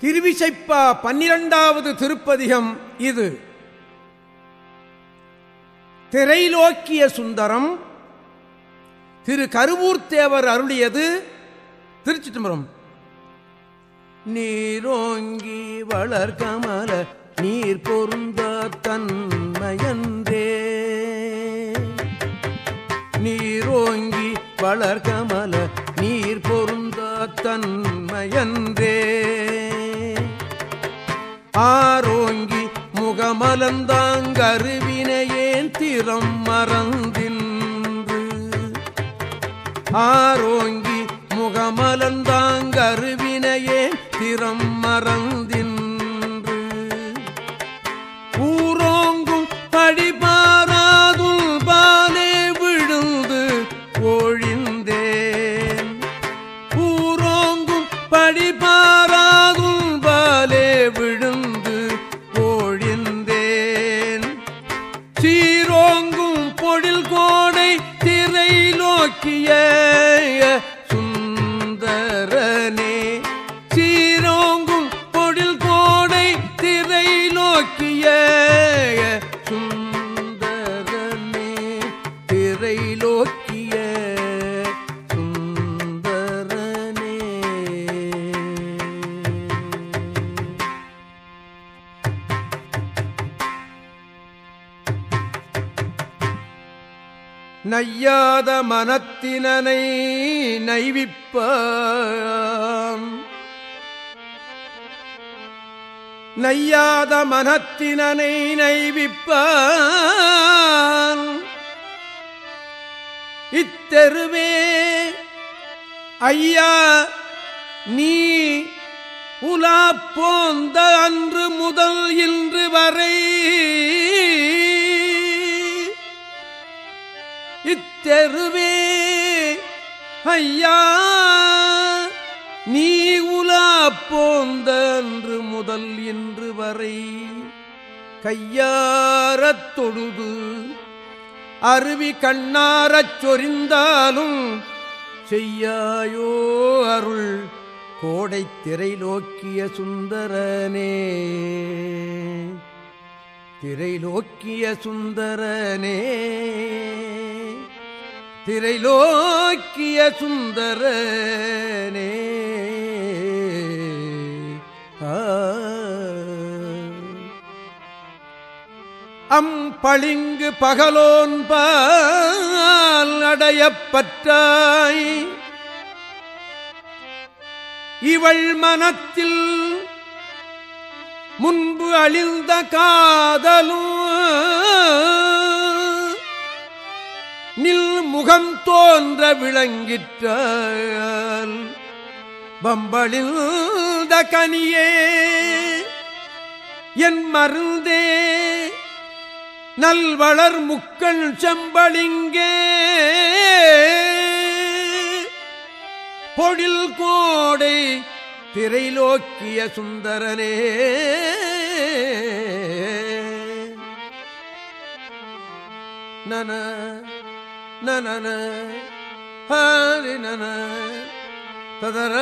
திருவிசைப்பா பன்னிரண்டாவது திருப்பதிகம் இது. திரைலோக்கிய சுந்தரம் திரு கருவூர்த்தேவர் அருளியது திருச்சி தம்பரம் நீரோங்கி வளர்கமல நீர் பொருந்த தன்மையன்றே. நீரோங்கி வளர்கமல நீர் பொருந்த தன்மையன்றே. ஆரோங்கி முகமலந்தாங்கருவினையேன் திறம் மறந்தின்று. ஆரோங்கி முகமலந்தாங்கருவினையேன் திறம் மறந்தின்று. ஊரோங்கும் படிபாராதுல் பாலே விழுந்து ஒழிந்தேன். ஊரோங்கும் படிபா நையாத மனத்தினனை நைவிப்ப நையாத மனத்தினனை நைவிப்ப இத்தெருவே ஐயா நீ உலா போந்த அன்று முதல் இன்று வரை தெருவே. ஐயா நீ உலா போந்த அன்று முதல் இன்று வரை கையாரத் தொழுது. அருவி கண்ணாரச் சொரிந்தாலும் செய்யாயோ அருள் கோடை திரை நோக்கிய சுந்தரனே. திரை நோக்கிய சுந்தரனே. திரைலோக்கிய சுந்தரனே ஆ. அம்பளிங்கு பகலோன்பால் அடையப்பட்டாய் இவள் மனத்தில் முன்பு அழிந்த காதலும் நில் முகம் தோன்ற விளங்கிற்ற பம்பளில் கனியே என் மருந்தே நல்வளர் முக்கள் செம்பளிங்கே. பொழில் கோடை திரைலோக்கிய சுந்தரனே. நன நன ஹரி நன ததர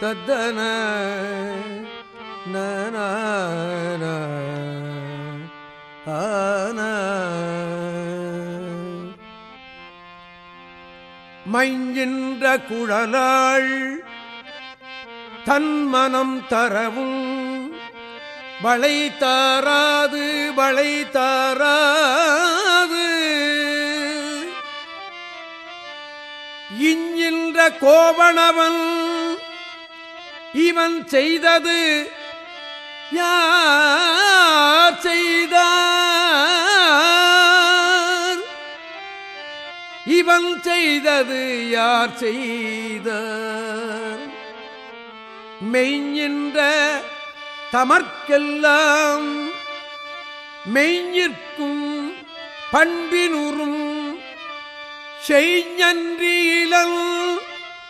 தத்தன நன ஆன மைஞ்சின்ற குழலாள் தன் மனம் தரவும் வளை தாராது வளை தாராது. இஞ்சின்ற கோவணவன் இவன் செய்தது யார் செய்தார்? இவன் செய்தது யார் செய்தார்? மெய்ஞ்சின்ற தமர்க்கெல்லாம் மெய்யிற்கும் பண்பினுறும் செய்ஞன்றியிலல்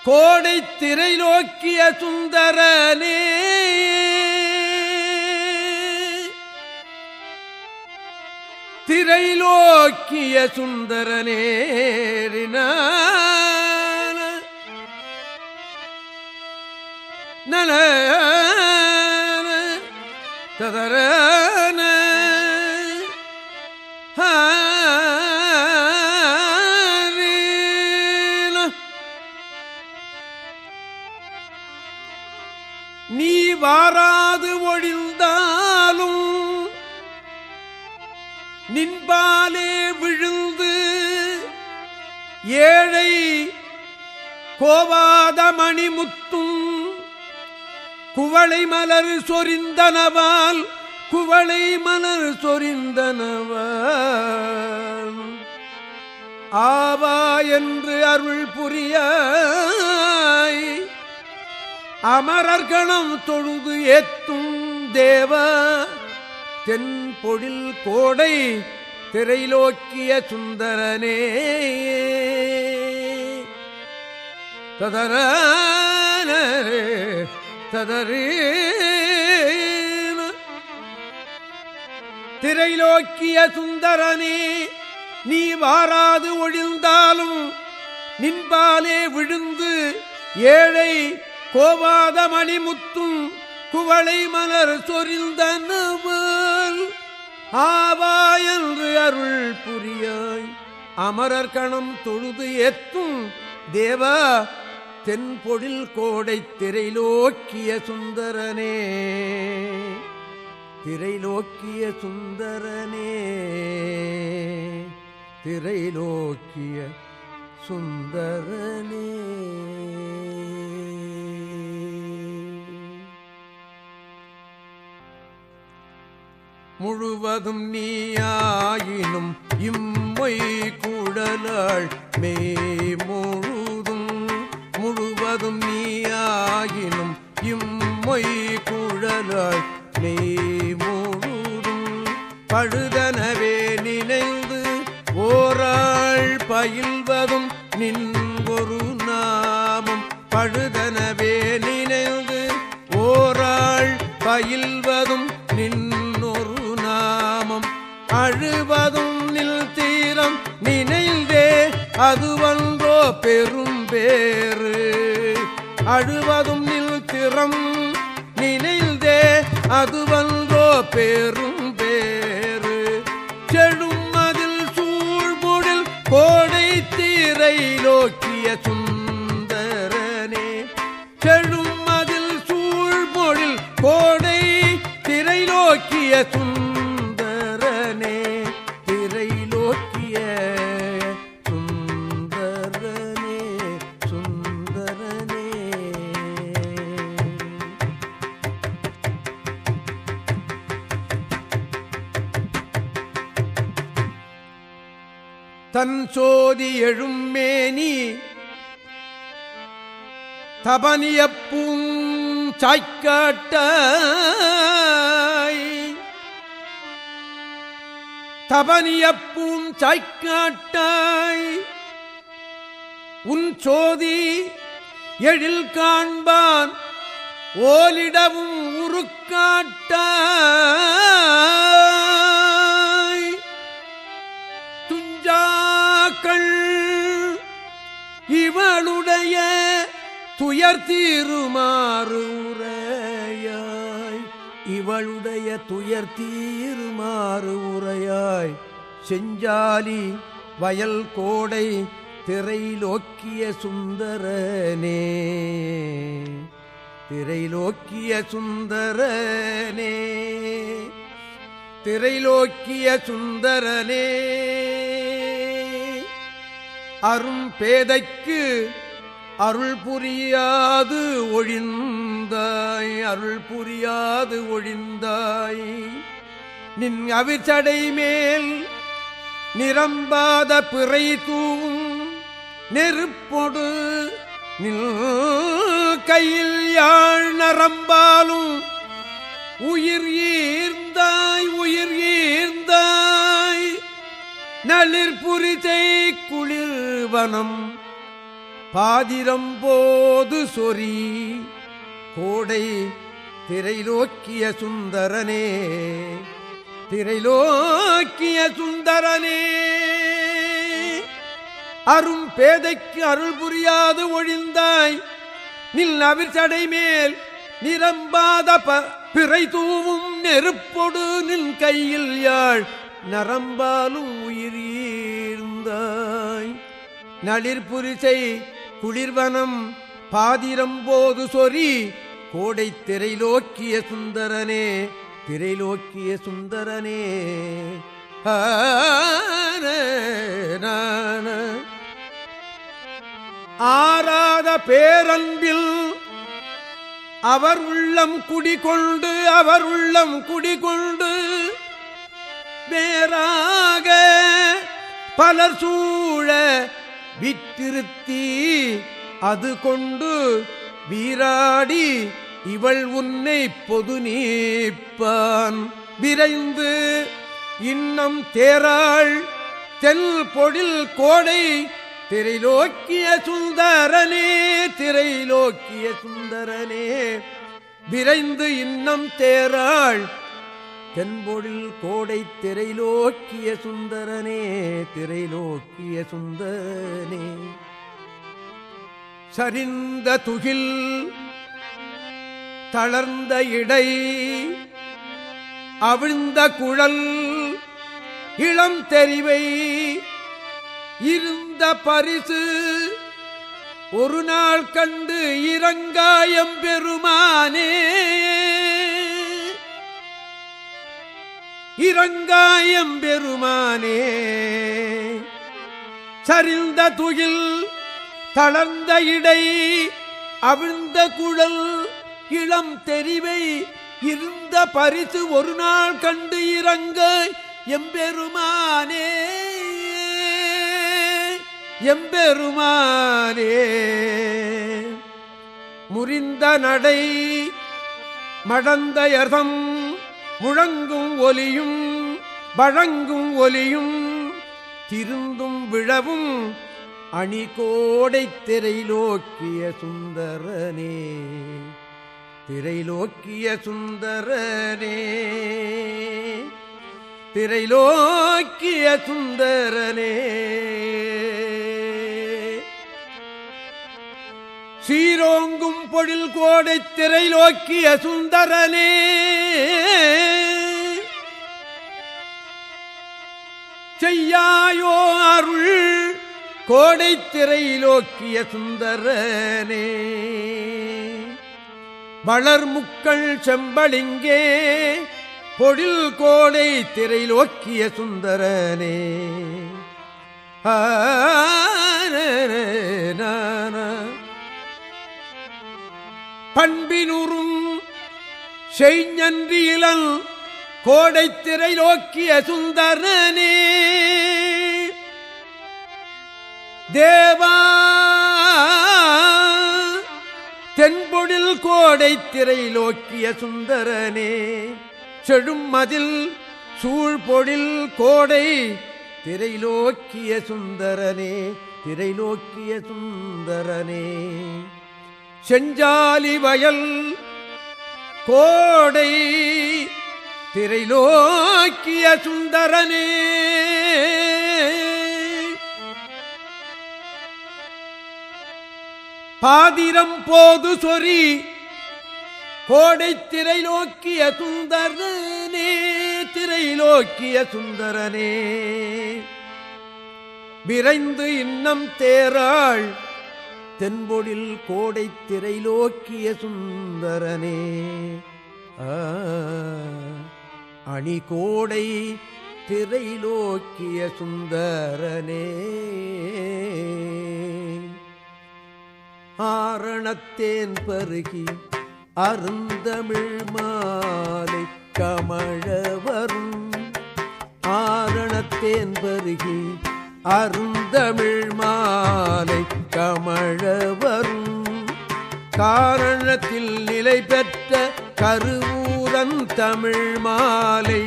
கோடை திரை நோக்கிய சுந்தரனே. திரைலோக்கிய சுந்தரநேரின நன நின்பாலே விழுந்து ஏழை கோவாத மணிமுத்தும் குவளை மலர் சொரிந்தனவால் குவளை மலர் சொரிந்தனவால். ஆவா என்று அருள் புரியாய் அமரர்கணம் தொழுது ஏத்தும் தேவா. தென் பொழில் கோடை திரைலோக்கிய சுந்தரனே. ததர ததரே. திரைலோக்கிய சுந்தரனே நீ வாராது ஒழிந்தாலும் நின்பாலே விழுந்து ஏழை கோவாத மணிமுத்தும் குவளை மலர் சொரிந்த நமல். ஆவா என்று அருள் புரியாய். அமரர் கணம் தொழுது எத்தும் தேவா தென்பொழில் கோடை திரைலோக்கிய சுந்தரனே. திரைலோக்கிய சுந்தரனே. திரைலோக்கிய சுந்தரனே. முழுவதும் நீயாயினும் இம்மை குழலாள் மெய் முழுதும் முழுவதும் நீயாயினும் இம்மை குழலாள் மெய் முழுதும் பழுதனவே நினைந்து ஓராள் பயில்வதும் நின் ஒரு நாமம். பழுதனவே நினைந்து ஓராள் பயில்வதும் நின் அழுவதும் நில் தீரம் நினைந்தே அதுவன்றோ பெரும் பேரு அழுவதும் நில் திறம் நினைந்தே அதுவன்றோ பெரும் பேரு செழும் அதில் சூழ்முடில் கோடை தீரை நோக்கிய சுந்தரனே செழும் அதில் சூழ்மொழில் கோடை திரை நோக்கிய சுந்தரனே சோதி எழும்மேனி தபனியப்பும் சாய்க்காட்டாய் தபனியப்பும் சாய்க்காட்டாய் உன் சோதி எழில் காண்பான் ஓலிடவும் உருக்காட்டாய். துயர்த்தீருமாறுரையாய் இவளுடைய துயர்த்தீருமாறு உரையாய். செஞ்சாலி வயல் கோடை திரையிலோக்கிய சுந்தரனே. திரையிலோக்கிய சுந்தரனே. திரையிலோக்கிய சுந்தரனே. அரும் பேதைக்கு அருள் புரியாது ஒழிந்தாய் அருள் புரியாது ஒழிந்தாய். நின் அவிச்சடை மேல் நிரம்பாத பிறை தூவும் நெருப்பொடு நில் கையில் யாழ் நரம்பாலும் உயிர் ஈர்ந்தாய் உயிர் ஈர்ந்தாய். நளிர் புரிதை குளிர்வனம் பாதிரம்போது சொறி கோடை திரைலோக்கிய சுந்தரனே திரைலோக்கிய சுந்தரனே. அரும் பேதைக்கு அருள் புரியாது ஒழிந்தாய் நில் அவிர்ச்சடை மேல் நிரம்பாத பிறை தூவும் நெருப்பொடு நின் கையில் யாழ் நரம்பாலும் உயிரீர்ந்தாய் நளிர்புரிசை குளிர்வனம் பாதிரம்போது சொறி கோடை திரைலோக்கிய சுந்தரனே திரைலோக்கிய சுந்தரனே. ஆராத பேரன்பில் அவர் உள்ளம் குடிகொண்டு அவர் உள்ளம் குடிகொண்டு வேறாக பலர் சூழ விற்றிருத்தி அது கொண்டு வீராடி இவள் உன்னை பொது நீப்பான். விரைந்து இன்னம் தேராள் தென் பொழில் கோடை திரைலோக்கிய சுந்தரனே திரைலோக்கிய சுந்தரனே. விரைந்து இன்னம் தேராள் தென்பொழில் கோடை திரை நோக்கிய சுந்தரனே திரை நோக்கிய சுந்தரனே. சரிந்த துகில் தளர்ந்த இடை அவிழ்ந்த குழல் இளம் தெரிவை இருந்த பரிசு ஒரு நாள் கண்டு இறங்காயம் பெருமானே இறங்காயம் பெருமானே. சரிந்த துகில் தளர்ந்த இடை அவிழ்ந்த குழல் இளம் தெரிவை இருந்த பரிசு ஒரு நாள் கண்டு இறங்க எம்பெருமானே. எம்பெருமானே. முறிந்த நடை மடந்த யர்தம் முழங்கும் ஒலியும் வழங்கும் ஒலியும் திருந்தும் விழவும் அணிகோடை திரைலோக்கிய சுந்தரனே. திரைலோக்கிய சுந்தரனே. திரைலோக்கிய சுந்தரனே. சீரோங்கும் பொழில் கோடை திரை நோக்கிய சுந்தரனே. செய்யாயோ அருள் கோடை திரைலோக்கிய சுந்தரனே. வளர்முக்கள் செம்பளிங்கே பொழில் கோடை திரைலோக்கிய சுந்தரனே. பண்பினுறும் செய்ஞன்றியிலன் கோடைத்திரை நோக்கிய சுந்தரனே. தேவா தென்பொழில் கோடைத்திரை நோக்கிய சுந்தரனே. செழும் மதில் சூழ்பொழில் கோடை திரை நோக்கிய சுந்தரனே திரை நோக்கிய சுந்தரனே. செஞ்சாலி வயல் கோடை திரைலோக்கிய சுந்தரனே. பாதிரம் போது சொறி கோடை திரைலோக்கிய சுந்தரனே திரைலோக்கிய சுந்தரனே. விரைந்து இன்னம் தேராள் தென்பொழில் கோடை திரைலோக்கிய சுந்தரனே. அணி கோடை திரைலோக்கிய சுந்தரனே. ஆரணத்தேன் பருகி அருந்தமிழ் மாலை கமழவரும். ஆரணத்தேன் பருகி அருந்தமிழ் மாலை கமழவரும் காரணத்தில் நிலை பெற்ற கருவூரன் தமிழ் மாலை.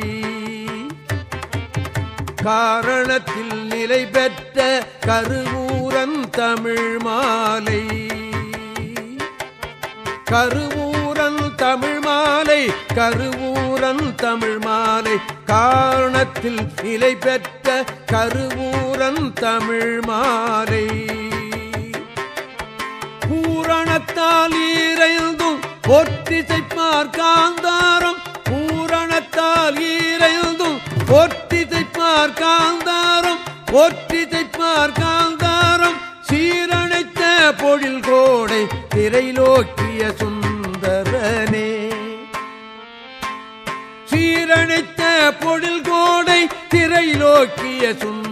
காரணத்தில் நிலை பெற்ற கருவூரன் தமிழ் மாலை. கருவூரன் தமிழ் மாலை கருவூரன் தமிழ் மாலை. காரணத்தில் நிலை பெற்ற கருவூரன் தமிழ் மாலை. பூரணத்தால் ஈரைந்தும் பொற்றிசைப்பார் பார்க்காந்தாரம் பூரணத்தால் ஈரைந்தும் பொற்றிசைப்பார் பார்க்காந்தாரம் பொற்றிசைப்பார் பார்க்காந்தாரம் சீரணைத்த பொழில் கோடை திரைலோக்கிய சுந்தரனே. சீரணைத்த பொழில் கோடை திரைலோக்கிய சுந்தர